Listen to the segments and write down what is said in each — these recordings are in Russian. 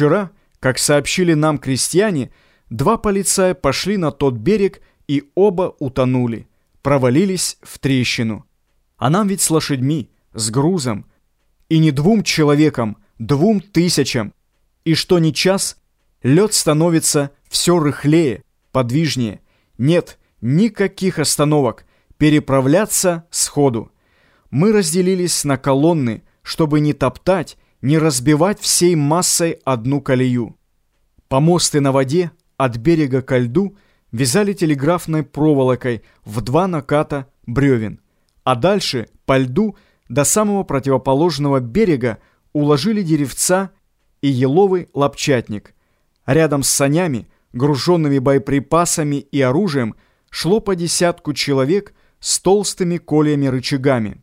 Вчера, как сообщили нам крестьяне, два полицая пошли на тот берег и оба утонули, провалились в трещину. А нам ведь с лошадьми, с грузом, и не двум человекам, двум тысячам. И что ни час, лед становится все рыхлее, подвижнее. Нет никаких остановок, переправляться сходу. Мы разделились на колонны, чтобы не топтать, не разбивать всей массой одну колею. Помосты на воде от берега ко льду вязали телеграфной проволокой в два наката бревен, а дальше по льду до самого противоположного берега уложили деревца и еловый лапчатник. Рядом с санями, груженными боеприпасами и оружием, шло по десятку человек с толстыми кольями-рычагами.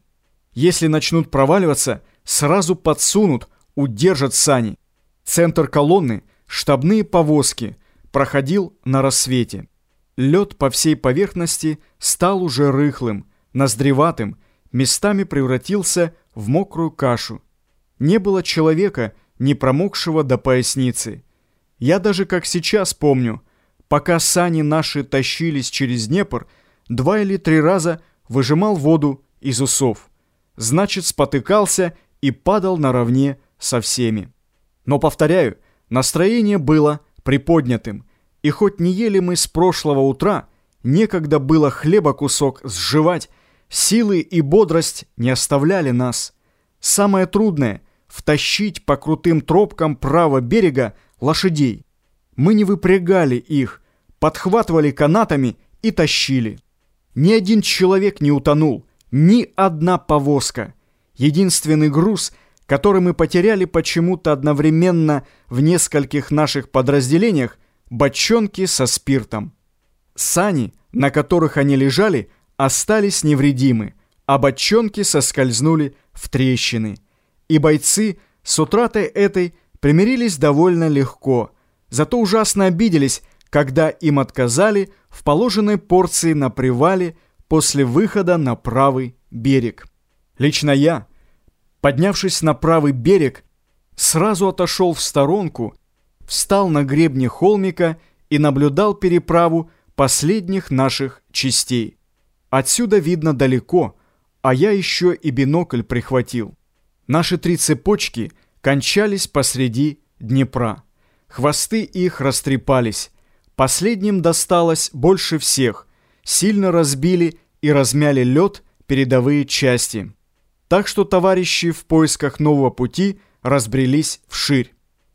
Если начнут проваливаться, сразу подсунут, удержат сани. Центр колонны, штабные повозки, проходил на рассвете. Лед по всей поверхности стал уже рыхлым, ноздреватым, местами превратился в мокрую кашу. Не было человека, не промокшего до поясницы. Я даже как сейчас помню, пока сани наши тащились через Днепр, два или три раза выжимал воду из усов значит, спотыкался и падал наравне со всеми. Но, повторяю, настроение было приподнятым, и хоть не ели мы с прошлого утра, некогда было хлеба кусок сживать, силы и бодрость не оставляли нас. Самое трудное — втащить по крутым тропкам право берега лошадей. Мы не выпрягали их, подхватывали канатами и тащили. Ни один человек не утонул, ни одна повозка. Единственный груз, который мы потеряли почему-то одновременно в нескольких наших подразделениях, бочонки со спиртом. Сани, на которых они лежали, остались невредимы, а бочонки соскользнули в трещины. И бойцы с утратой этой примирились довольно легко, зато ужасно обиделись, когда им отказали в положенной порции на привале после выхода на правый берег. Лично я, поднявшись на правый берег, сразу отошел в сторонку, встал на гребне холмика и наблюдал переправу последних наших частей. Отсюда видно далеко, а я еще и бинокль прихватил. Наши три цепочки кончались посреди Днепра. Хвосты их растрепались. Последним досталось больше всех сильно разбили и размяли лед передовые части. Так что товарищи в поисках нового пути разбрелись вширь.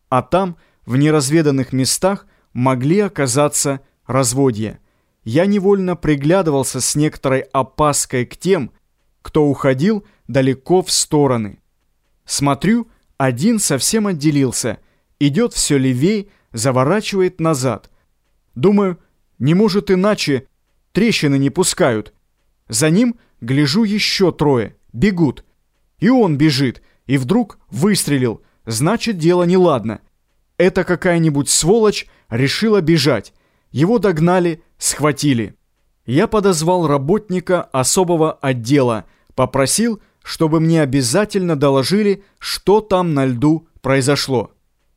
А там, в неразведанных местах, могли оказаться разводья. Я невольно приглядывался с некоторой опаской к тем, кто уходил далеко в стороны. Смотрю, один совсем отделился, идет все левей, заворачивает назад. Думаю, не может иначе, трещины не пускают. За ним гляжу еще трое, бегут. И он бежит, и вдруг выстрелил, значит дело неладно. Это какая-нибудь сволочь решила бежать. Его догнали, схватили. Я подозвал работника особого отдела, попросил, чтобы мне обязательно доложили, что там на льду произошло.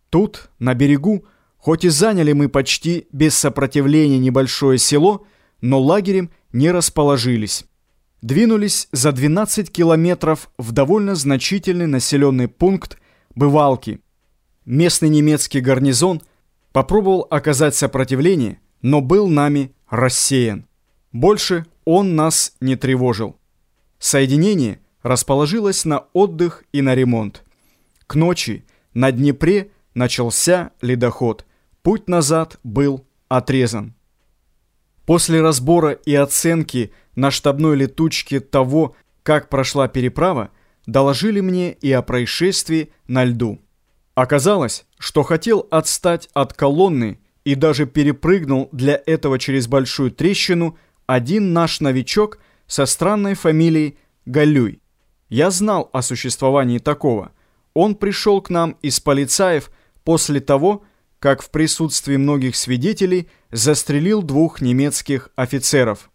Тут, на берегу, хоть и заняли мы почти без сопротивления небольшое село, но лагерем не расположились. Двинулись за 12 километров в довольно значительный населенный пункт Бывалки. Местный немецкий гарнизон попробовал оказать сопротивление, но был нами рассеян. Больше он нас не тревожил. Соединение расположилось на отдых и на ремонт. К ночи на Днепре начался ледоход. Путь назад был отрезан. После разбора и оценки на штабной летучке того, как прошла переправа, доложили мне и о происшествии на льду. Оказалось, что хотел отстать от колонны и даже перепрыгнул для этого через большую трещину один наш новичок со странной фамилией Галюй. Я знал о существовании такого. Он пришел к нам из полицаев после того, как в присутствии многих свидетелей застрелил двух немецких офицеров.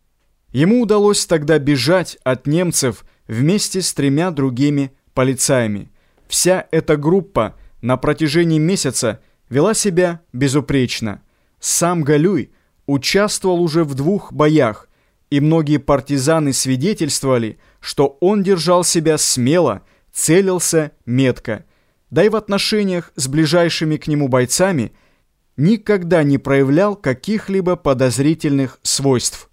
Ему удалось тогда бежать от немцев вместе с тремя другими полицаями. Вся эта группа на протяжении месяца вела себя безупречно. Сам Галюй участвовал уже в двух боях, и многие партизаны свидетельствовали, что он держал себя смело, целился метко. Да и в отношениях с ближайшими к нему бойцами никогда не проявлял каких-либо подозрительных свойств.